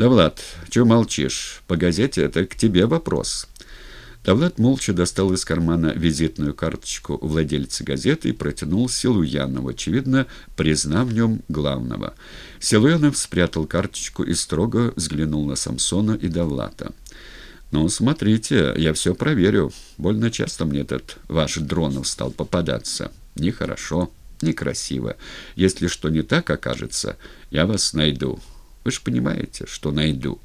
«Да, Влад, чего молчишь? По газете это к тебе вопрос». Давлад молча достал из кармана визитную карточку владельца газеты и протянул Силуянову, очевидно, признав в нем главного. Силуянов спрятал карточку и строго взглянул на Самсона и Давлата. «Ну, смотрите, я все проверю. Больно часто мне этот ваш Дронов стал попадаться. Нехорошо, некрасиво. Если что не так окажется, я вас найду. Вы же понимаете, что найду».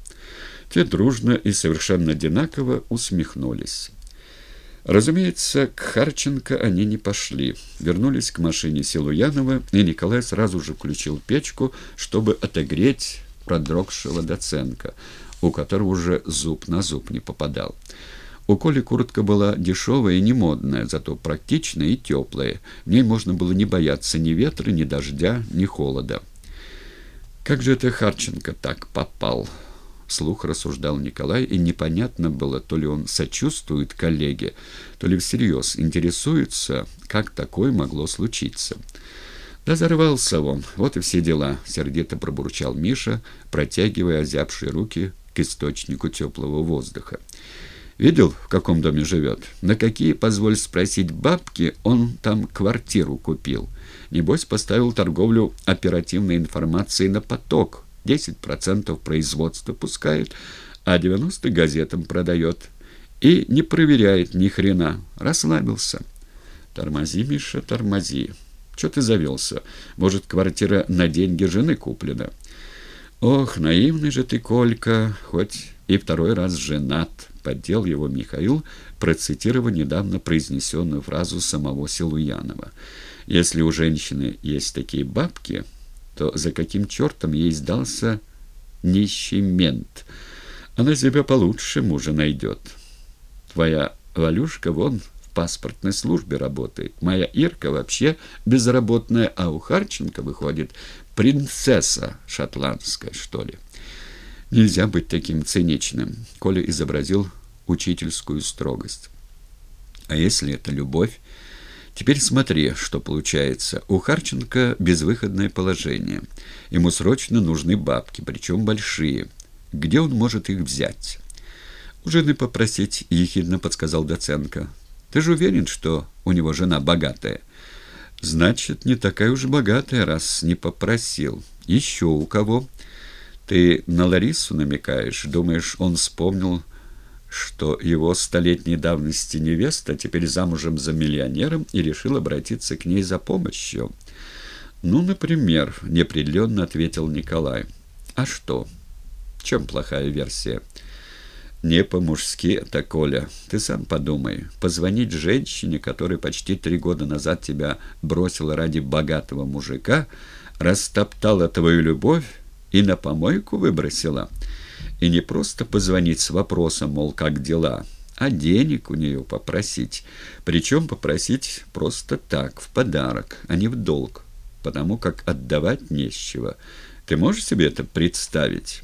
Те дружно и совершенно одинаково усмехнулись. Разумеется, к Харченко они не пошли. Вернулись к машине Силуянова, и Николай сразу же включил печку, чтобы отогреть продрогшего Доценко, у которого уже зуб на зуб не попадал. У Коли куртка была дешевая и не модная, зато практичная и теплая. В ней можно было не бояться ни ветра, ни дождя, ни холода. Как же это Харченко так попал? Вслух рассуждал Николай, и непонятно было, то ли он сочувствует коллеге, то ли всерьез интересуется, как такое могло случиться. «Да зарвался он, вот и все дела», — сердито пробурчал Миша, протягивая озябшие руки к источнику теплого воздуха. «Видел, в каком доме живет? На какие, позволь спросить, бабки он там квартиру купил? Небось, поставил торговлю оперативной информацией на поток». 10% производства пускает, а 90 газетам продает. И не проверяет ни хрена. Расслабился. Тормози, Миша, тормози. Че ты завелся? Может, квартира на деньги жены куплена? Ох, наивный же ты, Колька, хоть и второй раз женат. Поддел его Михаил, процитировав недавно произнесенную фразу самого Силуянова. Если у женщины есть такие бабки то за каким чертом ей сдался нищий мент? Она себя получше мужа найдет. Твоя Валюшка вон в паспортной службе работает. Моя Ирка вообще безработная, а у Харченко выходит принцесса шотландская, что ли. Нельзя быть таким циничным. Коля изобразил учительскую строгость. А если это любовь? Теперь смотри, что получается. У Харченко безвыходное положение. Ему срочно нужны бабки, причем большие. Где он может их взять? У жены попросить, ехидно подсказал Доценко. Ты же уверен, что у него жена богатая? Значит, не такая уж богатая, раз не попросил. Еще у кого? Ты на Ларису намекаешь? Думаешь, он вспомнил что его столетней давности невеста теперь замужем за миллионером и решил обратиться к ней за помощью. «Ну, например», — неопределенно ответил Николай. «А что? Чем плохая версия?» «Не по-мужски это, Коля. Ты сам подумай. Позвонить женщине, которая почти три года назад тебя бросила ради богатого мужика, растоптала твою любовь и на помойку выбросила». И не просто позвонить с вопросом, мол, как дела, а денег у нее попросить. Причем попросить просто так, в подарок, а не в долг, потому как отдавать нечего. Ты можешь себе это представить?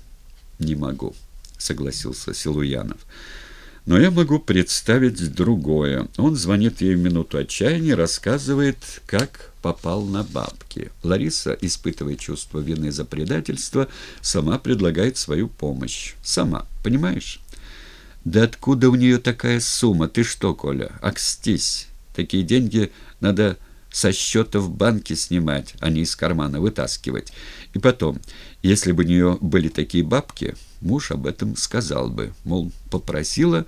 Не могу, согласился Силуянов. Но я могу представить другое. Он звонит ей в минуту отчаяния, рассказывает, как попал на бабки. Лариса, испытывая чувство вины за предательство, сама предлагает свою помощь. Сама, понимаешь? Да откуда у нее такая сумма? Ты что, Коля, окстись. Такие деньги надо со счета в банке снимать, а не из кармана вытаскивать. И потом, если бы у нее были такие бабки, муж об этом сказал бы, мол, попросила